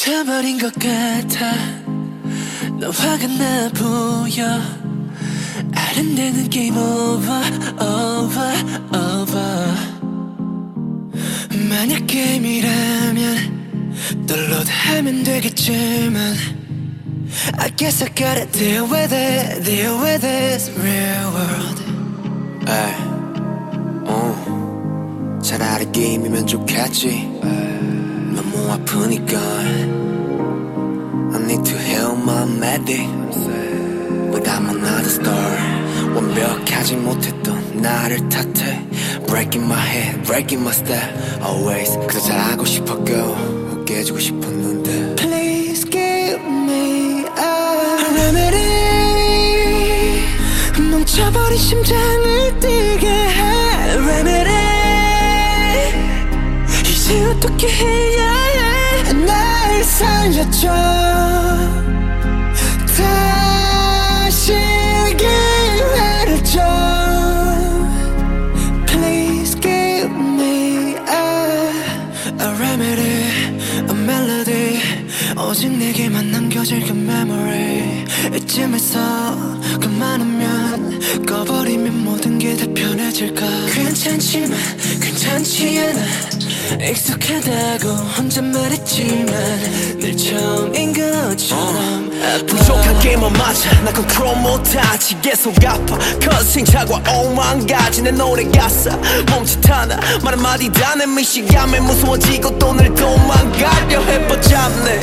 미쳐버린 것 같아 너 화가 나 보여 아른대는 게임 over over over 만약 게임이라면 download하면 되겠지만 I guess I gotta deal with it deal with this real world 에이, 어, 차라리 게임이면 좋겠지. 너무 아프니까. I need to heal my medic. But I'm another star. 완벽하지 못했던 나를 탓해. Breaking my head, breaking my step. Always 그저 잘하고 싶었고, 웃겨주고 싶었는데. Please give me a remedy 멈춰버린 심장을 뛰게 해 remedy 이제 어떻게 해야 살려줘 다시 기회를 줘 Please give me a, a remedy, a melody. 오직 내게만 남겨질 그 memory. 이쯤에서 그만하면 꺼버리면 모든 게 다 편해질까? 괜찮지만 괜찮지 않아 익숙하다고 혼자 말했지만 늘 처음인 것처럼 아파. 부족한 게임은 맞아. 나 컨트롤 못하지 계속 아파. cause 시행착오와 오만 가지. 내 노래 가사 몸짓 하나. 말 한마디 다 내 미시감에 무서워지고 또 늘 도망가려 해 but 잡네.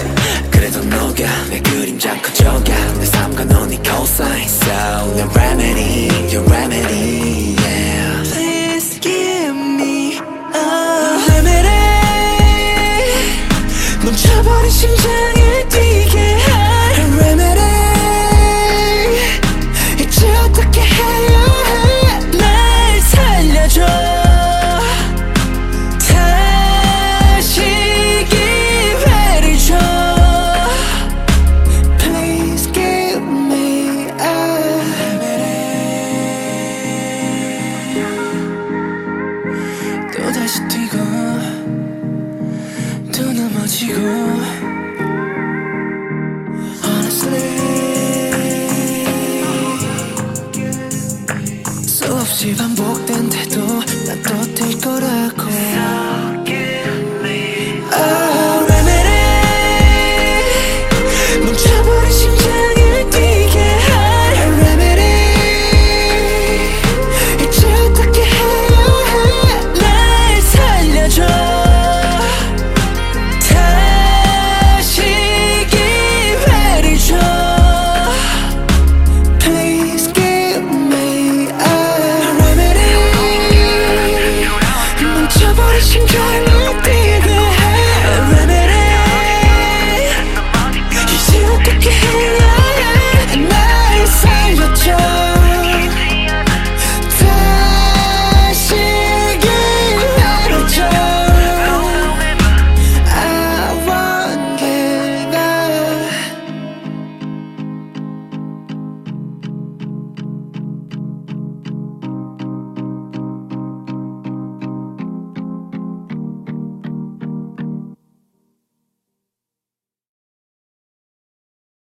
그래도 너가 내 그림자 커져가. 내 심장을 뛰게 할 remedy. 이제 어떻게 해야 해 날 살려줘. 다시 기회를 줘. Please give me a 또다시 뛰고 또 넘어지고 气氛不定